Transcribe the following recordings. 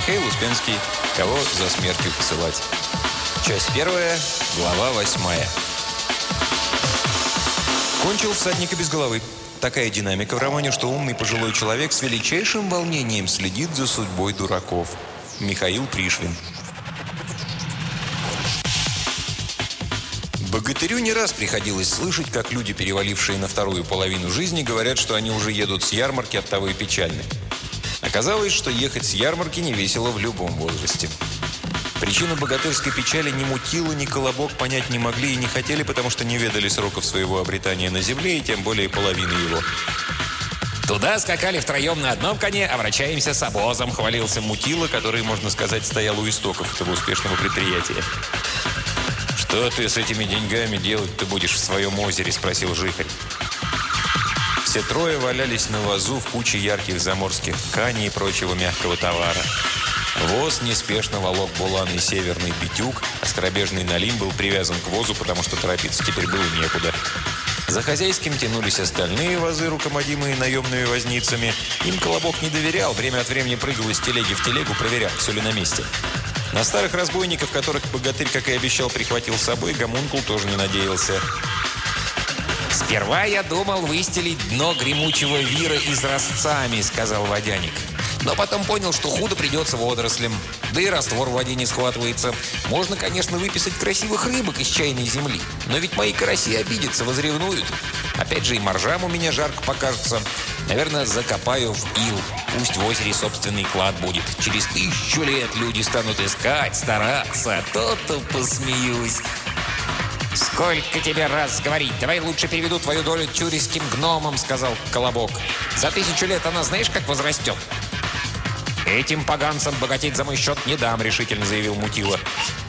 Михаил Успенский. Кого за смертью посылать? Часть первая, глава восьмая. Кончил всадника без головы. Такая динамика в романе, что умный пожилой человек с величайшим волнением следит за судьбой дураков. Михаил Пришвин. Богатырю не раз приходилось слышать, как люди, перевалившие на вторую половину жизни, говорят, что они уже едут с ярмарки, от того и печальны. Оказалось, что ехать с ярмарки не весело в любом возрасте. Причину богатырской печали ни мутила, ни колобок понять не могли и не хотели, потому что не ведали сроков своего обретания на земле и тем более половины его. Туда скакали втроем на одном коне, а вращаемся с обозом, хвалился Мутила, который, можно сказать, стоял у истоков этого успешного предприятия. «Что ты с этими деньгами делать ты будешь в своем озере?» – спросил Жихарь. Все трое валялись на вазу в куче ярких заморских тканей и прочего мягкого товара. Воз неспешно волок буланый северный битюк, а скоробежный налим был привязан к возу, потому что торопиться теперь было некуда. За хозяйским тянулись остальные вазы, руководимые наемными возницами. Им Колобок не доверял, время от времени прыгал из телеги в телегу, проверял, все ли на месте. На старых разбойников, которых богатырь, как и обещал, прихватил с собой, гомункул тоже не надеялся. «Сперва я думал выстелить дно гремучего вира изразцами», — сказал водяник. Но потом понял, что худо придется водорослям. Да и раствор в воде не схватывается. Можно, конечно, выписать красивых рыбок из чайной земли. Но ведь мои караси обидятся, возревнуют. Опять же, и моржам у меня жарко покажется. Наверное, закопаю в ил. Пусть в озере собственный клад будет. Через тысячу лет люди станут искать, стараться. То-то посмеюсь. «Сколько тебе раз говорить? Давай лучше переведу твою долю тюрийским гномам», — сказал Колобок. «За тысячу лет она знаешь, как возрастет?» «Этим поганцам богатеть за мой счет не дам», — решительно заявил Мутила.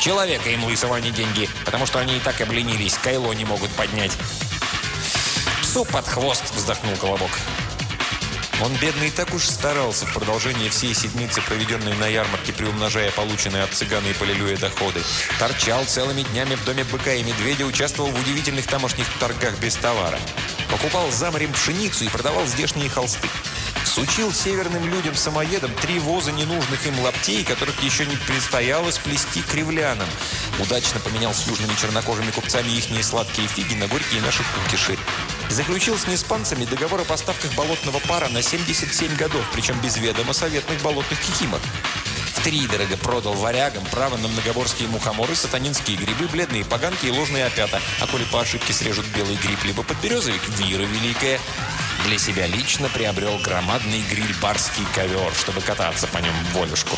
«Человека им лысого, не деньги, потому что они и так обленились, кайло не могут поднять». «Псу под хвост!» — вздохнул Колобок. Он, бедный, так уж старался в продолжении всей седмицы, проведенной на ярмарке, приумножая полученные от цыгана и полилюя доходы. Торчал целыми днями в доме быка и медведя, участвовал в удивительных тамошних торгах без товара. Покупал за морем пшеницу и продавал здешние холсты. Сучил северным людям-самоедам три воза ненужных им лаптей, которых еще не предстояло сплести кривлянам. Удачно поменял с южными чернокожими купцами ихние сладкие фиги на горькие наши кукиши. Заключил с неспанцами договор о поставках болотного пара на 77 годов, причем без ведома советных болотных кикимок. Втридорого продал варягам право на многоборские мухоморы, сатанинские грибы, бледные поганки и ложные опята. А коли по ошибке срежут белый гриб, либо подберезовик, вира великая. Для себя лично приобрел громадный гриль-барский ковер, чтобы кататься по нем волюшку.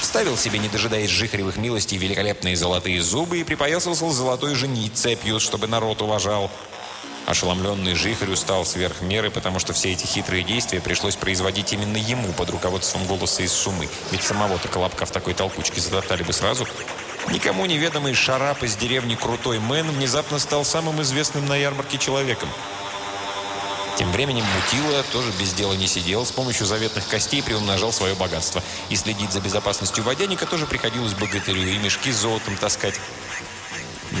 Вставил себе, не дожидаясь жихаревых милостей, великолепные золотые зубы и припоясался золотой жени цепью, чтобы народ уважал. Ошеломленный Жихарь устал сверх меры, потому что все эти хитрые действия пришлось производить именно ему под руководством голоса из сумы. Ведь самого-то Колобка в такой толкучке затоптали бы сразу. Никому неведомый шарап из деревни Крутой Мэн внезапно стал самым известным на ярмарке человеком. Тем временем Мутила тоже без дела не сидел, с помощью заветных костей приумножал свое богатство. И следить за безопасностью водяника тоже приходилось богатырю, и мешки с золотом таскать.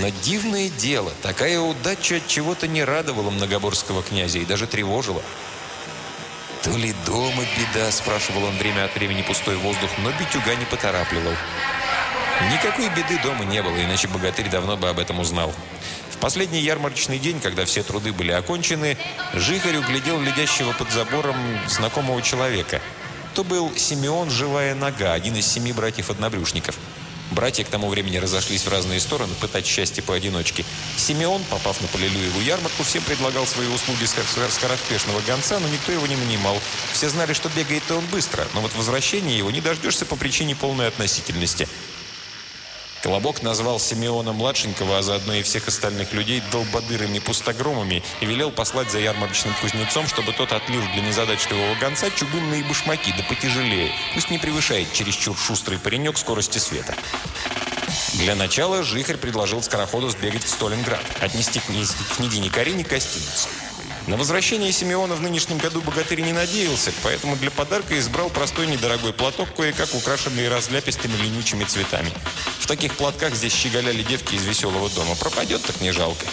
Но дивное дело, такая удача от чего-то не радовала многоборского князя и даже тревожила. «То ли дома беда?» – спрашивал он время от времени пустой воздух, но Битюга не поторапливал. Никакой беды дома не было, иначе богатырь давно бы об этом узнал. В последний ярмарочный день, когда все труды были окончены, Жихарь углядел глядящего под забором знакомого человека. То был Симеон Живая Нога, один из семи братьев-однобрюшников – Братья к тому времени разошлись в разные стороны, пытать счастье поодиночке. Симеон, попав на Полилюеву ярмарку, всем предлагал свои услуги скороспешного гонца, но никто его не нанимал. Все знали, что бегает-то он быстро, но вот возвращения его не дождешься по причине полной относительности – Колобок назвал Симеона-младшенького, а заодно и всех остальных людей долбодырами-пустогромами и велел послать за ярмарочным кузнецом, чтобы тот отлил для незадачливого гонца чугунные башмаки, да потяжелее. Пусть не превышает чересчур шустрый паренек скорости света. Для начала Жихарь предложил скороходу сбегать в Сталинград, отнести к княгине Карине гостиницу. На возвращение Симеона в нынешнем году богатырь не надеялся, поэтому для подарка избрал простой недорогой платок, кое-как украшенный разляпистыми ленючими цветами. В таких платках здесь щеголяли девки из веселого дома. Пропадет, так не жалко.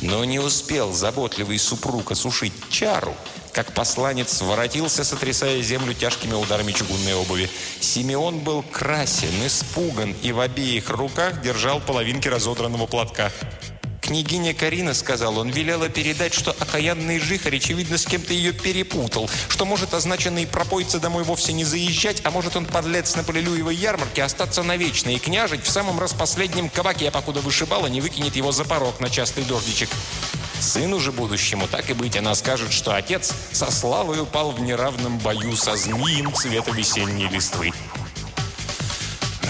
Но не успел заботливый супруг осушить чару, как посланец воротился, сотрясая землю тяжкими ударами чугунной обуви. Симеон был красен, испуган и в обеих руках держал половинки разодранного платка. Княгиня Карина, сказал он, велела передать, что окаянный жихарь, очевидно, с кем-то ее перепутал, что может означенный пропойца домой вовсе не заезжать, а может он, подлец на Полилюевой ярмарке, остаться навечно и княжить в самом распоследнем кабаке, покуда вышибала не выкинет его за порог на частый дождичек. Сыну же будущему, так и быть, она скажет, что отец со славой упал в неравном бою со змеем цвета весенней листвы.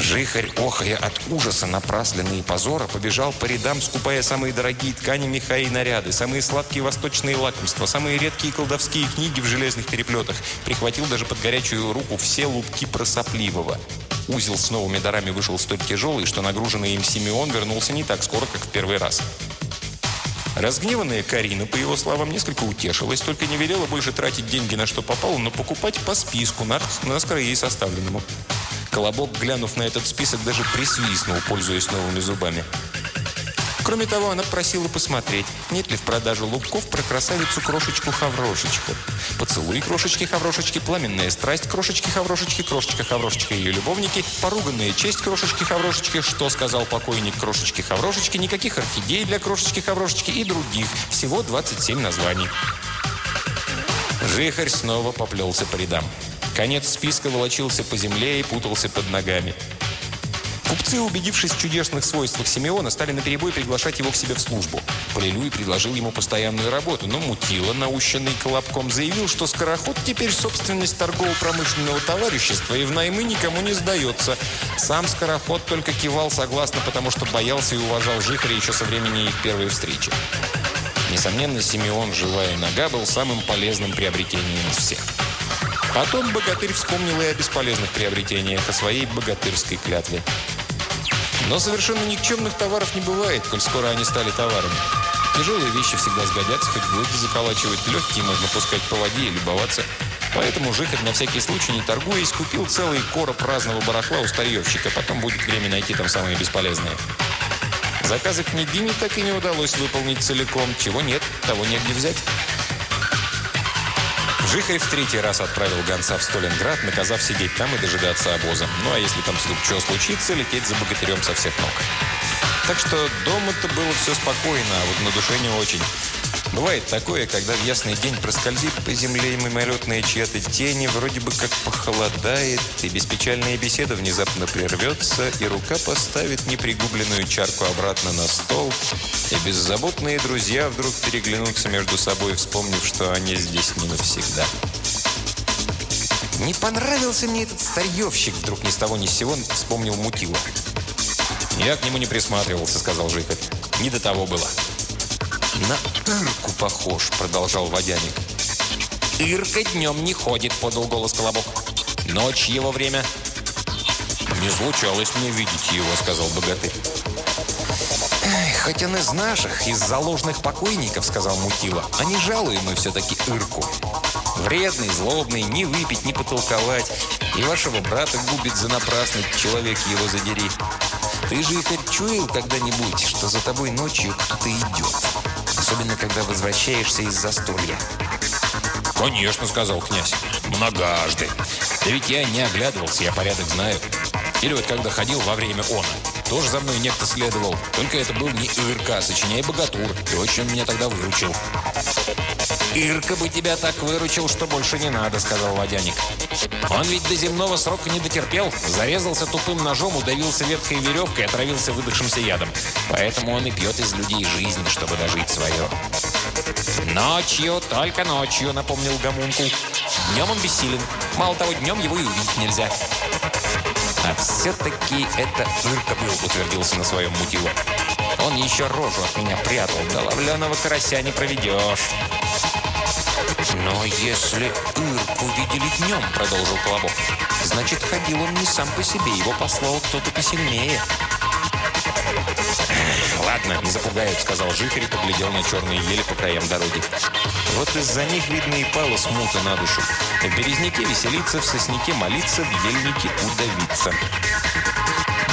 Жихарь, охая от ужаса, напрасленный и позора, побежал по рядам, скупая самые дорогие ткани, меха и наряды, самые сладкие восточные лакомства, самые редкие колдовские книги в железных переплетах. Прихватил даже под горячую руку все лупки просопливого. Узел с новыми дарами вышел столь тяжелый, что нагруженный им Симеон вернулся не так скоро, как в первый раз. Разгневанная Карина, по его словам, несколько утешилась, только не велела больше тратить деньги на что попало, но покупать по списку, наскоро ей составленному. Колобок, глянув на этот список, даже присвистнул, пользуясь новыми зубами. Кроме того, она просила посмотреть, нет ли в продаже лубков про красавицу-крошечку-хаврошечку. Поцелуй крошечки-хаврошечки, пламенная страсть крошечки-хаврошечки, крошечка-хаврошечка и ее любовники, поруганная честь крошечки-хаврошечки, что сказал покойник крошечки-хаврошечки, никаких орхидей для крошечки-хаврошечки и других. Всего 27 названий. Жихарь снова поплелся по рядам. Конец списка волочился по земле и путался под ногами. Купцы, убедившись в чудесных свойствах Симеона, стали наперебой приглашать его к себе в службу. Полилюй предложил ему постоянную работу, но Мутила, наущенный колобком, заявил, что скороход теперь собственность торгово-промышленного товарищества и в наймы никому не сдается. Сам скороход только кивал согласно, потому что боялся и уважал Жихаря еще со времени их первой встречи. Несомненно, Симеон, живая нога, был самым полезным приобретением из всех. Потом богатырь вспомнил и о бесполезных приобретениях, о своей богатырской клятве. Но совершенно никчемных товаров не бывает, коль скоро они стали товарами. Тяжелые вещи всегда сгодятся, хоть глыбы заколачивать, легкие можно пускать по воде и любоваться. Поэтому Жихарь на всякий случай, не торгуясь, купил целый короб разного барахла у старьевщика. Потом будет время найти там самые бесполезные. Заказы княгини так и не удалось выполнить целиком. Чего нет, того негде взять. Жихарь в третий раз отправил гонца в Сталинград, наказав сидеть там и дожидаться обоза. Ну а если там что случится, лететь за богатырем со всех ног. Так что дома-то было все спокойно, а вот на душе не очень. Бывает такое, когда в ясный день проскользит по земле мимолетная чья-то тени, вроде бы как похолодает, и беспечальная беседа внезапно прервется, и рука поставит непригубленную чарку обратно на стол, и беззаботные друзья вдруг переглянутся между собой, вспомнив, что они здесь не навсегда. «Не понравился мне этот старьевщик», вдруг ни с того ни с сего вспомнил Мутила. «Я к нему не присматривался», — сказал Жикарь. «Не до того было». «На Ирку похож», — продолжал водяник. «Ирка днем не ходит», — подал голос Колобок. «Ночь его время». «Не случалось мне видеть его», — сказал богатырь. «Хоть он из наших, из заложных покойников», — сказал Мутила. «А не жалуем все-таки Ирку. Вредный, злобный, не выпить, не потолковать. И вашего брата губит за напрасно, человек его задери. Ты же их чуял когда-нибудь, что за тобой ночью кто-то идет?» Особенно когда возвращаешься из застолья. «Конечно», — сказал князь, — «многожды. Да ведь я не оглядывался, я порядок знаю. Или вот когда ходил во время она, тоже за мной некто следовал. Только это был не ИРК, сочиняй богатур. И очень меня тогда выручил». «Ирка бы тебя так выручил, что больше не надо», — сказал водяник. «Он ведь до земного срока не дотерпел, зарезался тупым ножом, удавился ветхой веревкой и отравился выдохшимся ядом. Поэтому он и пьет из людей жизнь, чтобы дожить свое». «Ночью, только ночью», — напомнил Гамункул. «Днем он бессилен. Мало того, днем его и увидеть нельзя». «А все-таки это Ирка был», — утвердился на своем мутило. «Он еще рожу от меня прятал. Да ловленого карася не проведешь». «Но если Ирку видели днем», — продолжил Колобок, «значит, ходил он не сам по себе, его послал кто-то посильнее». «Ладно, не запугают», — сказал Жихарь и поглядел на черные ели по краям дороги. «Вот из-за них, видно, и пало смута на душу. В березняке веселиться, в сосняке молиться, в ельнике удавиться».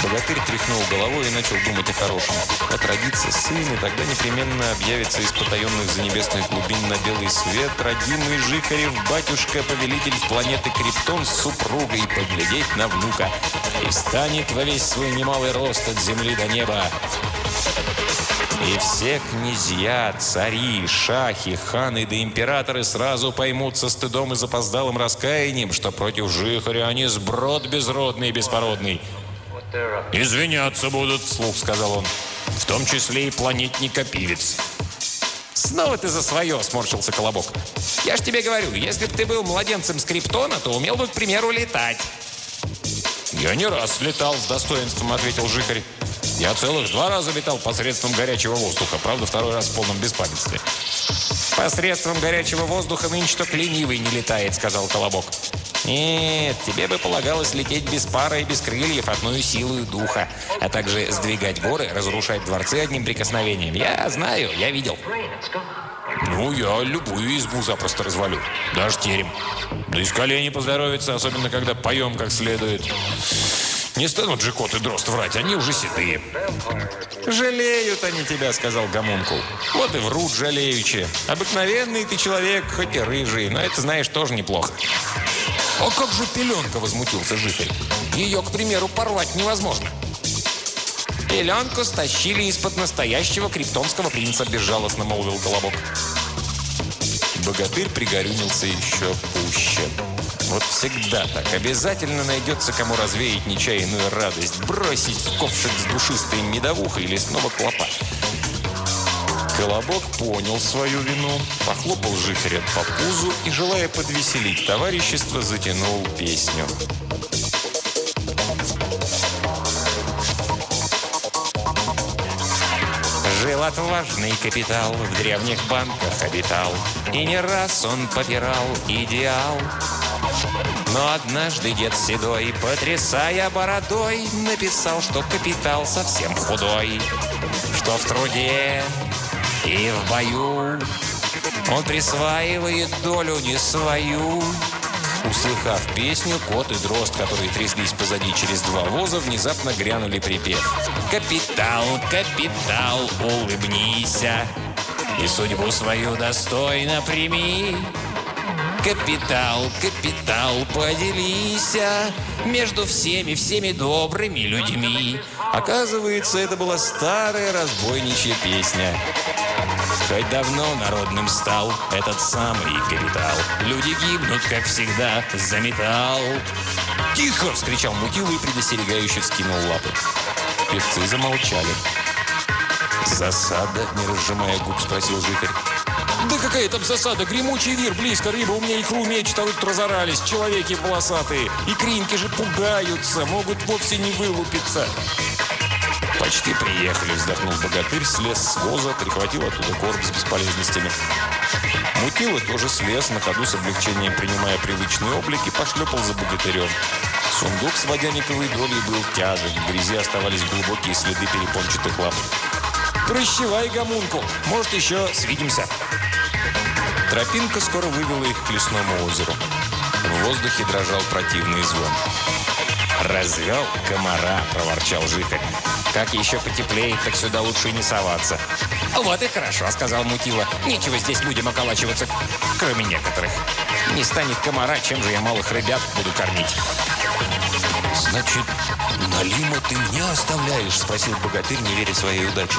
Богатырь тряхнул головой и начал думать о хорошем. Отродится сын, и тогда непременно объявится из потаенных занебесных глубин на белый свет родимый Жихарев, батюшка, повелитель планеты Криптон с супругой, поглядеть на внука. И встанет во весь свой немалый рост от земли до неба. И все князья, цари, шахи, ханы да императоры сразу поймут со стыдом и запоздалым раскаянием, что против Жихаря они сброд безродный и беспородный. «Извиняться будут», — вслух сказал он. «В том числе и планетник Пивец». «Снова ты за свое!» – сморщился Колобок. «Я ж тебе говорю, если бы ты был младенцем Скриптона, то умел бы, к примеру, летать». «Я не раз летал с достоинством», – ответил Жихарь. «Я целых два раза летал посредством горячего воздуха, правда, второй раз в полном беспамятстве». «Посредством горячего воздуха нынче только ленивый не летает», – сказал Колобок. Нет, тебе бы полагалось лететь без пары и без крыльев, одной силой духа, а также сдвигать горы, разрушать дворцы одним прикосновением. Я знаю, я видел. Ну, я любую избу запросто развалю. Даже терем. Да и с колени поздоровится, особенно когда поем как следует. Не станут же кот и дрозд врать, они уже седые. «Жалеют они тебя», — сказал Гомункул. «Вот и врут жалеючи. Обыкновенный ты человек, хоть и рыжий, но это, знаешь, тоже неплохо». «А как же пеленка?» – возмутился житель. «Ее, к примеру, порвать невозможно». «Пеленку стащили из-под настоящего криптонского принца», – безжалостно молвил Колобок. Богатырь пригорюнился еще пуще. Вот всегда так. Обязательно найдется, кому развеять нечаянную радость, бросить в ковшик с душистой медовухой лесного клопа. Колобок понял свою вину, похлопал жихаря по пузу и, желая подвеселить товарищество, затянул песню. Жил отважный капитал, в древних банках обитал, И не раз он попирал идеал. Но однажды дед седой, потрясая бородой, Написал, что капитал совсем худой, Что в труде и в бою он присваивает долю не свою. Услыхав песню, кот и дрозд, которые тряслись позади через два воза, внезапно грянули припев. «Капитал, капитал, улыбнися, и судьбу свою достойно прими. Капитал, капитал, поделися между всеми, всеми добрыми людьми». Оказывается, это была старая разбойничья песня. Хоть давно народным стал этот самый капитал. Люди гибнут, как всегда, за металл. «Тихо!» – вскричал Мутила и предостерегающе вскинул лапы. Певцы замолчали. «Засада?» – не разжимая губ, спросил Жихарь. «Да какая там засада? Гремучий вир, близко, рыба у меня икру мечет, а тут разорались, человеки волосатые. И кринки же пугаются, могут вовсе не вылупиться». «Почти приехали», – вздохнул богатырь, слез с воза, прихватил оттуда короб с бесполезностями. Мутила тоже слез, на ходу с облегчением принимая привычный облик и пошлепал за богатырем. Сундук с водяниковой долей был тяжек, в грязи оставались глубокие следы перепончатых лап. «Прощевай, гомункул, может, еще свидимся». Тропинка скоро вывела их к лесному озеру. В воздухе дрожал противный звон. «Развел комара», – проворчал Жихарь. Как еще потеплеет, так сюда лучше не соваться. «Вот и хорошо», — сказал Мутила. «Нечего здесь людям околачиваться, кроме некоторых. Не станет комара, чем же я малых ребят буду кормить?» «Значит, Налима ты мне оставляешь?» — спросил богатырь, не веря своей удаче.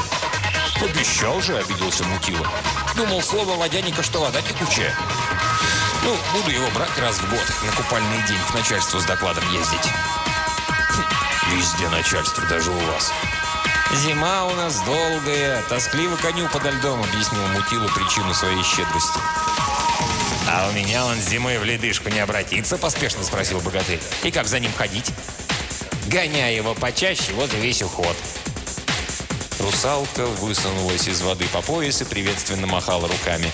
«Обещал же», — обиделся Мутила. «Думал, слово водяника, что вода текучая». «Ну, буду его брать раз в год, на купальный день к начальству с докладом ездить». Везде начальство, даже у вас. Зима у нас долгая, тоскливо коню подо льдом, объяснил Мутилу причину своей щедрости. «А у меня он зимой в ледышку не обратится?» – поспешно спросил богатырь. «И как за ним ходить?» «Гоняй его почаще, вот и весь уход». Русалка высунулась из воды по пояс и приветственно махала руками.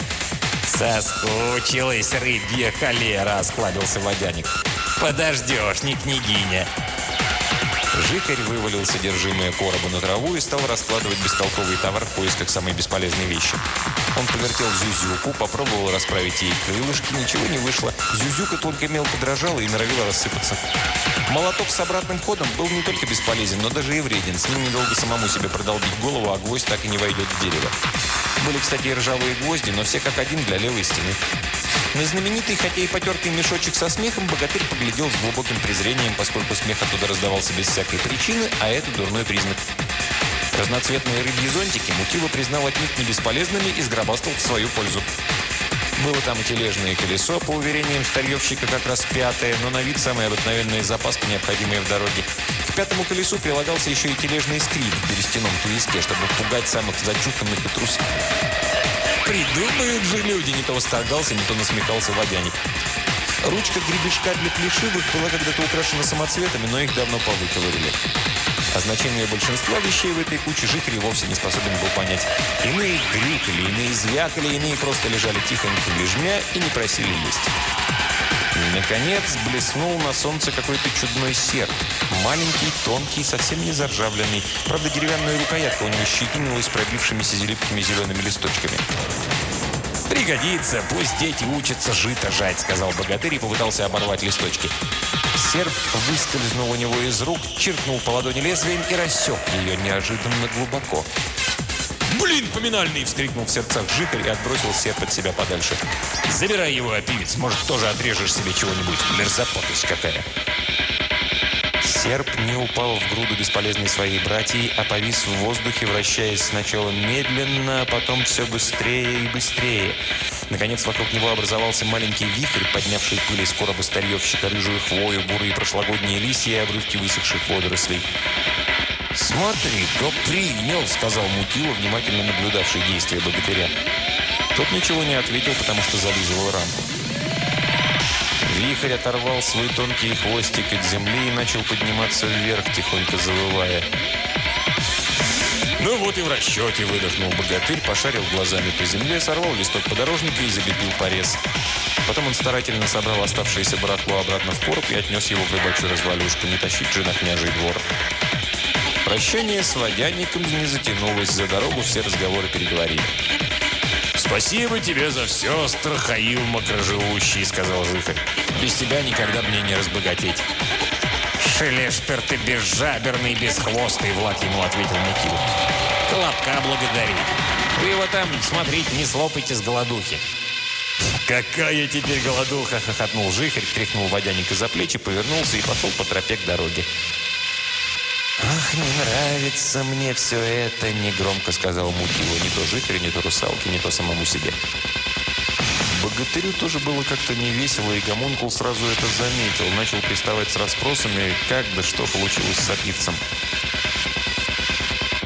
«Соскучилась рыбья холера!» – осклабился водяник. «Подождешь, не княгиня!» Жихарь вывалил содержимое короба на траву и стал раскладывать бестолковый товар в поисках самой бесполезной вещи. Он повертел Зюзюку, попробовал расправить ей крылышки, ничего не вышло. Зюзюка только мелко дрожала и норовила рассыпаться. Молоток с обратным ходом был не только бесполезен, но даже и вреден. С ним недолго самому себе продолбить голову, а гвоздь так и не войдет в дерево. Были, кстати, и ржавые гвозди, но все как один для левой стены. На знаменитый, хотя и потертый мешочек со смехом, богатырь поглядел с глубоким презрением, поскольку смех оттуда раздавался без всякой причины, а это дурной признак. Разноцветные рыбьи зонтики Мутила признал отнюдь не бесполезными и сгробастал в свою пользу. Было там и тележное колесо, по уверениям старьевщика, как раз пятое, но на вид самая обыкновенная запаска, необходимая в дороге. К пятому колесу прилагался еще и тележный скрип в берестяном туиске, чтобы пугать самых зачуханных и трусов. Придумают же люди, не то восторгался, не то насмехался водяник. Ручка гребешка для плешивых была когда-то украшена самоцветами, но их давно повыковырили. А значение большинства вещей в этой куче жителей вовсе не способен был понять. Иные грикали, иные звякали, иные просто лежали тихонько лежмя и не просили есть. Наконец блеснул на солнце какой-то чудной серп. Маленький, тонкий, совсем не заржавленный. Правда, деревянная рукоятка у него щетинилась пробившимися зелепкими зелеными листочками. «Пригодится, пусть дети учатся жито жать», — сказал богатырь и попытался оборвать листочки. Серп выскользнул у него из рук, чиркнул по ладони лезвием и рассек ее неожиданно глубоко. «Блин, поминальный!» – вскрикнул в сердцах житель и отбросил серп от себя подальше. «Забирай его, опивец, может, тоже отрежешь себе чего-нибудь. Мерзопотость какая!» Серп не упал в груду бесполезной своей братьей, а повис в воздухе, вращаясь сначала медленно, а потом все быстрее и быстрее. Наконец, вокруг него образовался маленький вихрь, поднявший пыль из короба старьевщика, рыжую хвою, бурые прошлогодние листья и обрывки высохших водорослей. «Смотри, кто принял!» – сказал Мутила, внимательно наблюдавший действия богатыря. Тот ничего не ответил, потому что зализывал рамку. Вихрь оторвал свой тонкий хвостик от земли и начал подниматься вверх, тихонько завывая. «Ну вот и в расчете!» – выдохнул богатырь, пошарил глазами по земле, сорвал листок подорожника и залепил порез. Потом он старательно собрал оставшееся барахло обратно в короб и отнес его в рыбачью развалюшку, не тащить же на княжий двор. Прощание с водяником не затянулось, за дорогу все разговоры переговорили. «Спасибо тебе за все, Страхаил макроживущий», — сказал Жихарь. «Без тебя никогда мне не разбогатеть». «Шелешпер ты безжаберный, безхвостый», — Влад ему ответил Мутил. «Колобка благодари. Вы его там, смотрите, не слопайте с голодухи». «Какая теперь голодуха!» — хохотнул Жихарь, тряхнул водяника за плечи, повернулся и пошел по тропе к дороге. «Ах, не нравится мне все это!» – негромко сказал Мутила. Не то жителю, не то русалке, не то самому себе. Богатырю тоже было как-то невесело, и Гомункул сразу это заметил. Начал приставать с расспросами, как да что получилось с опивцем.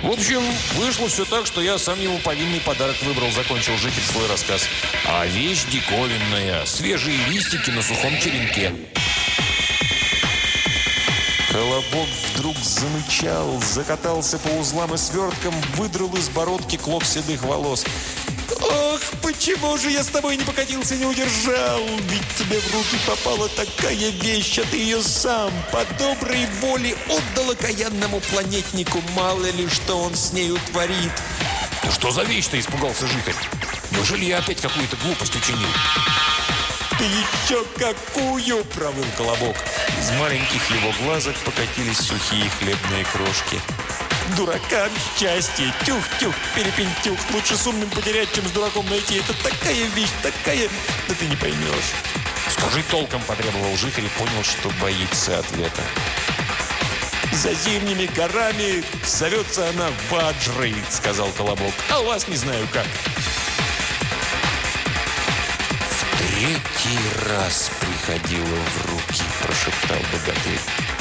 В общем, вышло все так, что я сам ему повинный подарок выбрал, закончил житель свой рассказ. А вещь диковинная, свежие листики на сухом черенке. Колобок вдруг замычал, закатался по узлам и сверткам, выдрал из бородки клок седых волос. «Ох, почему же я с тобой не покатился, не удержал? Ведь тебе в руки попала такая вещь, а ты ее сам по доброй воле отдал окаянному планетнику. Мало ли, что он с нею творит». «Ну что за вещь-то?» – испугался Жихарь. «Неужели я опять какую-то глупость учинил?» «Ты еще какую!» – провыл Колобок. Из маленьких его глазок покатились сухие хлебные крошки. «Дуракам счастье! Тюх-тюх, перепентюх! Лучше с умным потерять, чем с дураком найти! Это такая вещь, такая... Да ты не поймешь!» «Скажи толком!» – потребовал Жихарь и понял, что боится ответа. «За зимними горами зовется она Ваджрой», – сказал Колобок. «А у вас не знаю как». «Третий раз приходила в руки», – прошептал богатырь.